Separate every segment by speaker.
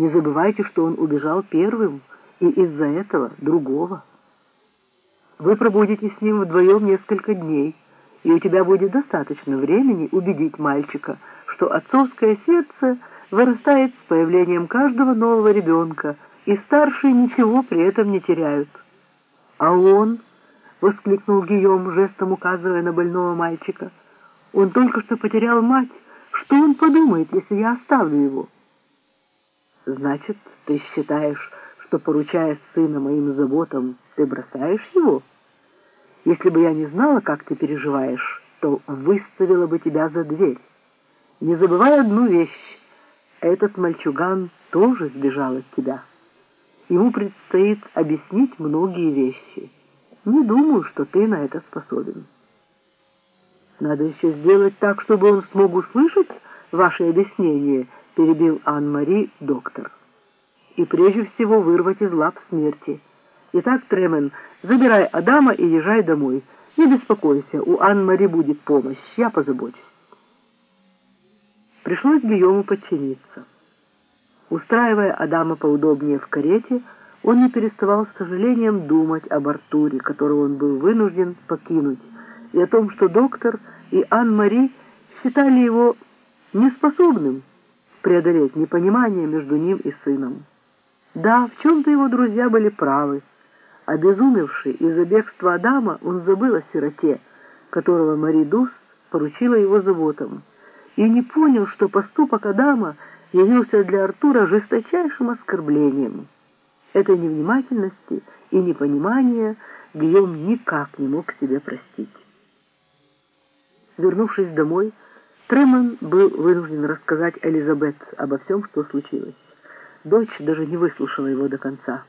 Speaker 1: Не забывайте, что он убежал первым, и из-за этого другого. Вы пробудете с ним вдвоем несколько дней, и у тебя будет достаточно времени убедить мальчика, что отцовское сердце вырастает с появлением каждого нового ребенка, и старшие ничего при этом не теряют. А он, — воскликнул Гийом, жестом указывая на больного мальчика, — он только что потерял мать. Что он подумает, если я оставлю его? Значит, ты считаешь, что, поручая сына моим заботам, ты бросаешь его? Если бы я не знала, как ты переживаешь, то выставила бы тебя за дверь. Не забывай одну вещь. Этот мальчуган тоже сбежал от тебя. Ему предстоит объяснить многие вещи. Не думаю, что ты на это способен. Надо еще сделать так, чтобы он смог услышать ваше объяснение, перебил Ан-Мари доктор. И прежде всего вырвать из лап смерти. Итак, Тремен, забирай Адама и езжай домой. Не беспокойся, у Ан-Мари будет помощь, я позабочусь. Пришлось Гийому подчиниться. Устраивая Адама поудобнее в карете, он не переставал с сожалением думать об Артуре, которого он был вынужден покинуть, и о том, что доктор и Ан-Мари считали его неспособным преодолеть непонимание между ним и сыном. Да, в чем-то его друзья были правы. Обезумевший из-за бегства Адама, он забыл о сироте, которого Мари Дус поручила его заботам, и не понял, что поступок Адама явился для Артура жесточайшим оскорблением. Этой невнимательности и непонимания Гийом никак не мог себе простить. Вернувшись домой, Тремон был вынужден рассказать Элизабет обо всем, что случилось. Дочь даже не выслушала его до конца.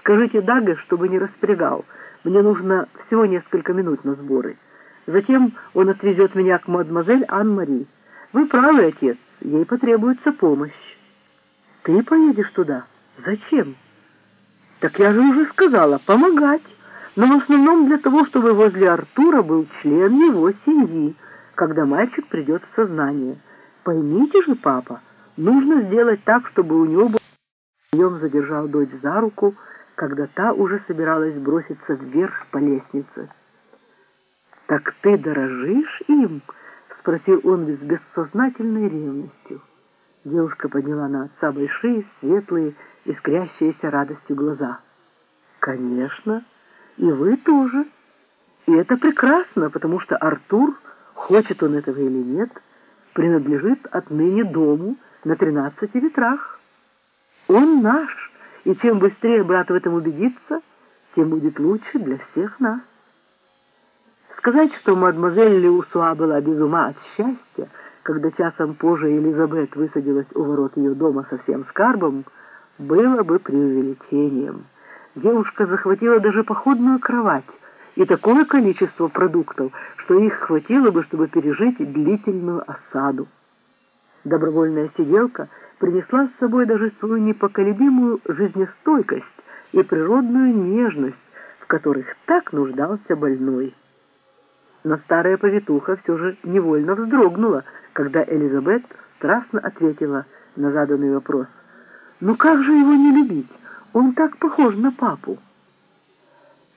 Speaker 1: «Скажите Даге, чтобы не распрягал. Мне нужно всего несколько минут на сборы. Затем он отвезет меня к мадемуазель Ан-Мари. Вы правы, отец, ей потребуется помощь». «Ты поедешь туда? Зачем?» «Так я же уже сказала, помогать» но в основном для того, чтобы возле Артура был член его семьи, когда мальчик придет в сознание. Поймите же, папа, нужно сделать так, чтобы у него был... Днем задержал дочь за руку, когда та уже собиралась броситься вверх по лестнице. «Так ты дорожишь им?» — спросил он с бессознательной ревностью. Девушка подняла на отца большие, светлые, искрящиеся радостью глаза. «Конечно!» И вы тоже. И это прекрасно, потому что Артур, хочет он этого или нет, принадлежит отныне дому на тринадцати ветрах. Он наш, и чем быстрее брат в этом убедится, тем будет лучше для всех нас. Сказать, что мадемуазель Леусуа была без ума от счастья, когда часом позже Элизабет высадилась у ворот ее дома со всем скарбом, было бы преувеличением. Девушка захватила даже походную кровать и такое количество продуктов, что их хватило бы, чтобы пережить длительную осаду. Добровольная сиделка принесла с собой даже свою непоколебимую жизнестойкость и природную нежность, в которых так нуждался больной. Но старая повитуха все же невольно вздрогнула, когда Элизабет страстно ответила на заданный вопрос. «Ну как же его не любить? Он так похож на папу.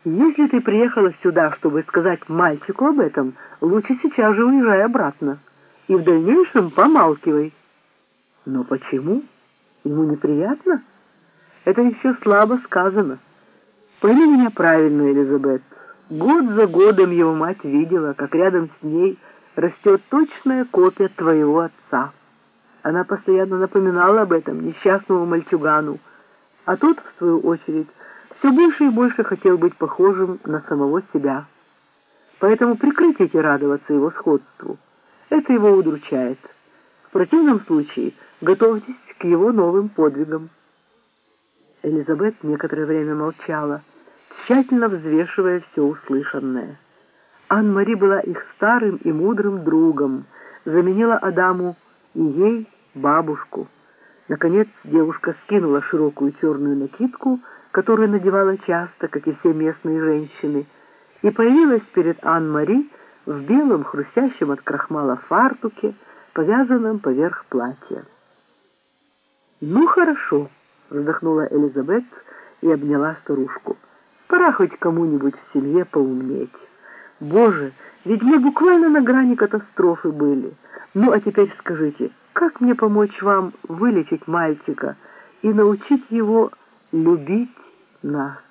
Speaker 1: Если ты приехала сюда, чтобы сказать мальчику об этом, лучше сейчас же уезжай обратно. И в дальнейшем помалкивай. Но почему? Ему неприятно? Это еще слабо сказано. Пойми меня правильно, Элизабет. Год за годом его мать видела, как рядом с ней растет точная копия твоего отца. Она постоянно напоминала об этом несчастному мальчугану, а тот, в свою очередь, все больше и больше хотел быть похожим на самого себя. Поэтому прекратите радоваться его сходству. Это его удручает. В противном случае готовьтесь к его новым подвигам. Элизабет некоторое время молчала, тщательно взвешивая все услышанное. Ан-Мари была их старым и мудрым другом, заменила Адаму и ей бабушку. Наконец девушка скинула широкую черную накидку, которую надевала часто, как и все местные женщины, и появилась перед Ан-Мари в белом, хрустящем от крахмала фартуке, повязанном поверх платья. «Ну, хорошо», — вздохнула Элизабет и обняла старушку. «Пора хоть кому-нибудь в семье поумнеть. Боже, ведь мы буквально на грани катастрофы были. Ну, а теперь скажите, как мне помочь вам вылечить мальчика и научить его любить нас?»